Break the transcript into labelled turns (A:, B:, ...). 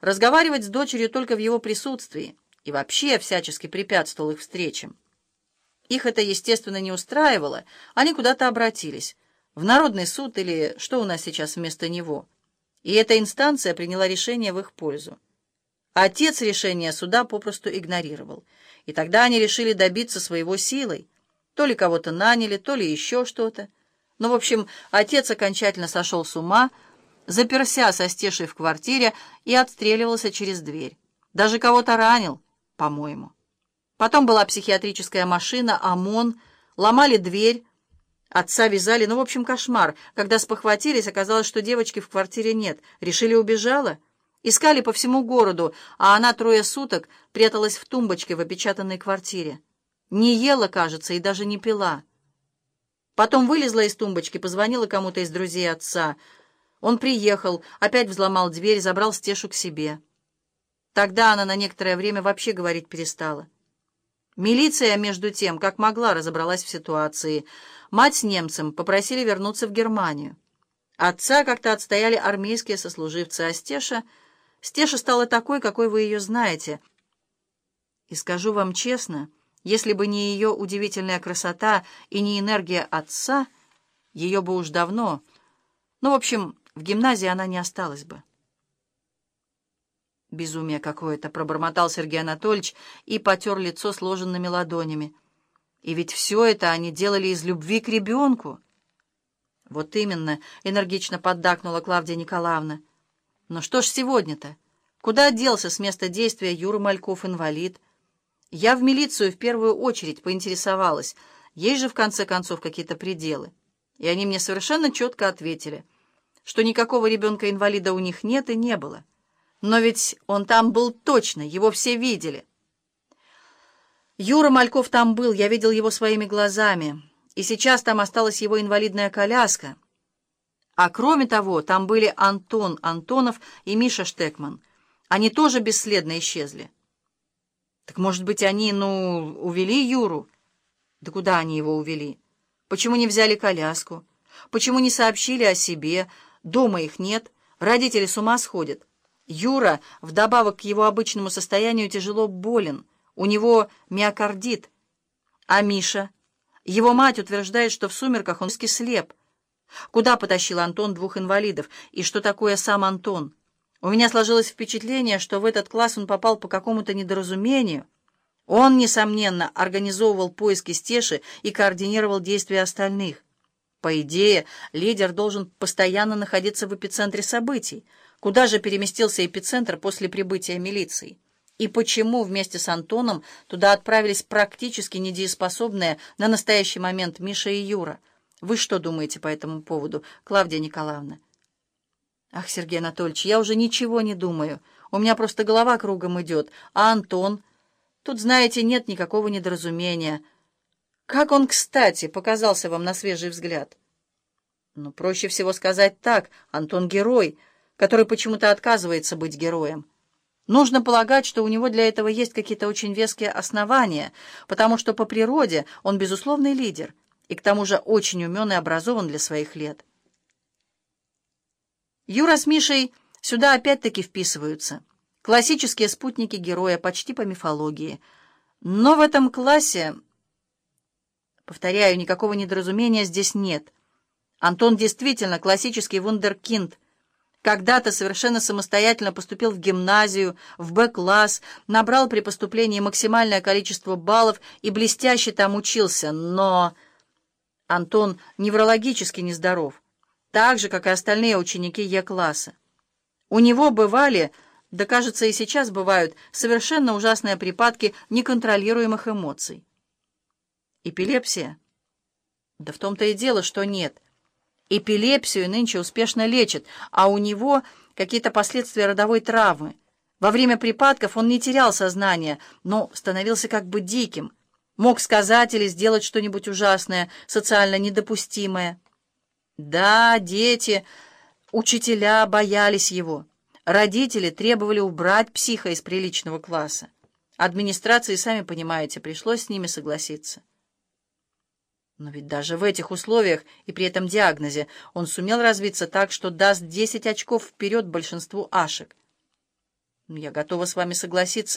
A: разговаривать с дочерью только в его присутствии и вообще всячески препятствовал их встречам. Их это, естественно, не устраивало, они куда-то обратились, в Народный суд или что у нас сейчас вместо него. И эта инстанция приняла решение в их пользу. Отец решение суда попросту игнорировал, и тогда они решили добиться своего силой. То ли кого-то наняли, то ли еще что-то. Но, в общем, отец окончательно сошел с ума, заперся со стешей в квартире и отстреливался через дверь. Даже кого-то ранил, по-моему. Потом была психиатрическая машина, ОМОН, ломали дверь, отца вязали, ну, в общем, кошмар. Когда спохватились, оказалось, что девочки в квартире нет. Решили, убежала. Искали по всему городу, а она трое суток пряталась в тумбочке в опечатанной квартире. Не ела, кажется, и даже не пила. Потом вылезла из тумбочки, позвонила кому-то из друзей отца. Он приехал, опять взломал дверь, забрал Стешу к себе. Тогда она на некоторое время вообще говорить перестала. Милиция, между тем, как могла, разобралась в ситуации. Мать с немцем попросили вернуться в Германию. Отца как-то отстояли армейские сослуживцы, а Стеша... Стеша стала такой, какой вы ее знаете. И скажу вам честно, если бы не ее удивительная красота и не энергия отца, ее бы уж давно... Ну, в общем, в гимназии она не осталась бы. «Безумие какое-то!» — пробормотал Сергей Анатольевич и потер лицо сложенными ладонями. «И ведь все это они делали из любви к ребенку!» «Вот именно!» — энергично поддакнула Клавдия Николаевна. «Но что ж сегодня-то? Куда делся с места действия Юра Мальков, инвалид? Я в милицию в первую очередь поинтересовалась. Есть же, в конце концов, какие-то пределы. И они мне совершенно четко ответили, что никакого ребенка-инвалида у них нет и не было». Но ведь он там был точно, его все видели. Юра Мальков там был, я видел его своими глазами. И сейчас там осталась его инвалидная коляска. А кроме того, там были Антон Антонов и Миша Штекман. Они тоже бесследно исчезли. Так, может быть, они, ну, увели Юру? Да куда они его увели? Почему не взяли коляску? Почему не сообщили о себе? Дома их нет, родители с ума сходят. Юра, вдобавок к его обычному состоянию, тяжело болен. У него миокардит. А Миша? Его мать утверждает, что в сумерках он слеп. Куда потащил Антон двух инвалидов? И что такое сам Антон? У меня сложилось впечатление, что в этот класс он попал по какому-то недоразумению. Он, несомненно, организовывал поиски Стеши и координировал действия остальных. По идее, лидер должен постоянно находиться в эпицентре событий. Куда же переместился эпицентр после прибытия милиции? И почему вместе с Антоном туда отправились практически недееспособные на настоящий момент Миша и Юра? Вы что думаете по этому поводу, Клавдия Николаевна? Ах, Сергей Анатольевич, я уже ничего не думаю. У меня просто голова кругом идет. А Антон? Тут, знаете, нет никакого недоразумения. Как он, кстати, показался вам на свежий взгляд? Ну, проще всего сказать так. Антон герой — который почему-то отказывается быть героем. Нужно полагать, что у него для этого есть какие-то очень веские основания, потому что по природе он безусловный лидер и к тому же очень умен и образован для своих лет. Юра с Мишей сюда опять-таки вписываются. Классические спутники героя почти по мифологии. Но в этом классе, повторяю, никакого недоразумения здесь нет. Антон действительно классический вундеркинд — когда-то совершенно самостоятельно поступил в гимназию, в Б-класс, набрал при поступлении максимальное количество баллов и блестяще там учился, но... Антон неврологически нездоров, так же, как и остальные ученики Е-класса. У него бывали, да кажется и сейчас бывают, совершенно ужасные припадки неконтролируемых эмоций. Эпилепсия? Да в том-то и дело, что нет — Эпилепсию нынче успешно лечат, а у него какие-то последствия родовой травмы. Во время припадков он не терял сознание, но становился как бы диким. Мог сказать или сделать что-нибудь ужасное, социально недопустимое. Да, дети, учителя боялись его. Родители требовали убрать психа из приличного класса. Администрации, сами понимаете, пришлось с ними согласиться. Но ведь даже в этих условиях и при этом диагнозе он сумел развиться так, что даст 10 очков вперед большинству ашек. Я готова с вами согласиться.